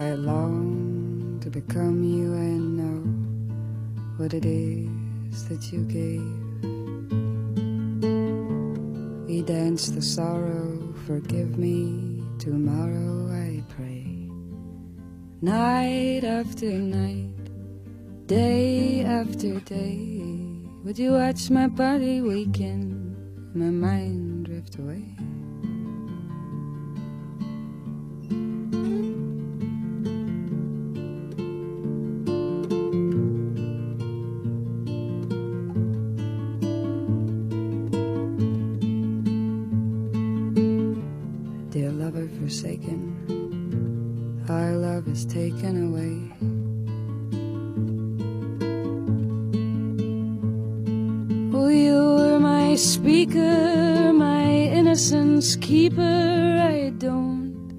I long to become you and know what it is that you gave. We dance the sorrow, forgive me tomorrow, I pray. Night after night, day after day, would you watch my body weaken, my mind drift away? Forsaken, our love is taken away. Oh, you were my speaker, my innocence keeper. I don't,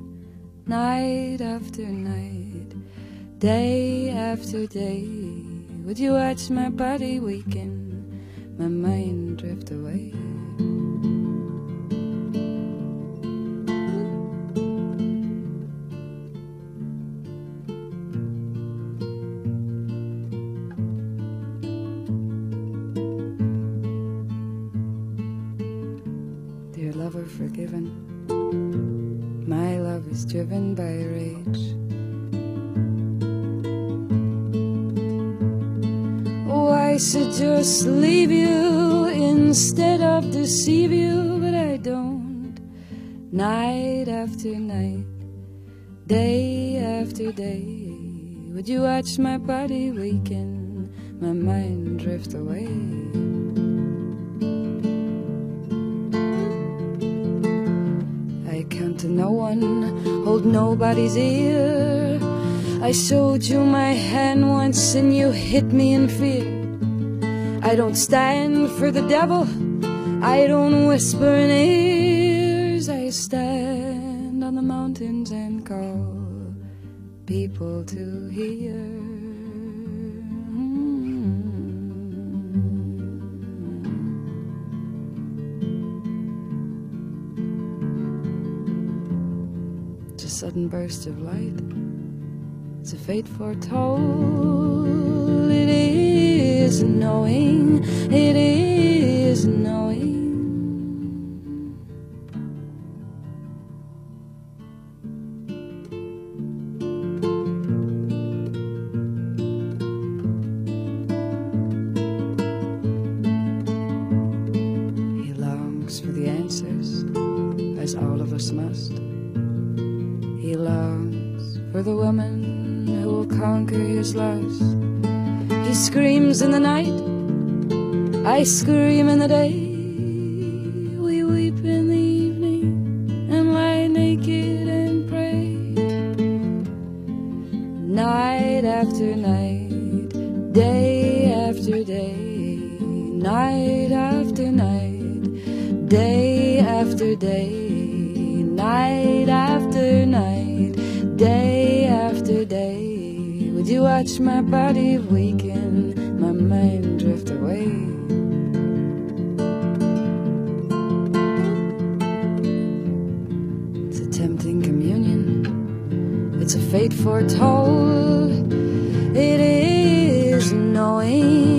night after night, day after day, would you watch my body weaken, my mind drift away? Lover forgiven, my love is driven by rage. Oh, I should just leave you instead of deceive you, but I don't. Night after night, day after day, would you watch my body weaken, my mind drift away? I count to no one, hold nobody's ear. I showed you my hand once and you hit me in fear. I don't stand for the devil, I don't whisper in ears. I stand on the mountains and call people to hear. A sudden burst of light. It's a fate foretold. It is knowing. It is knowing. He longs for the answers, as all of us must. He longs for the woman who will conquer his lust. He screams in the night, I scream in the day. We weep in the evening and lie naked and pray. Night after night, day after day, night after night, day after day, night after night, day after day. Would you watch my body weaken, my mind drift away? It's a tempting communion, it's a fate foretold. It is knowing,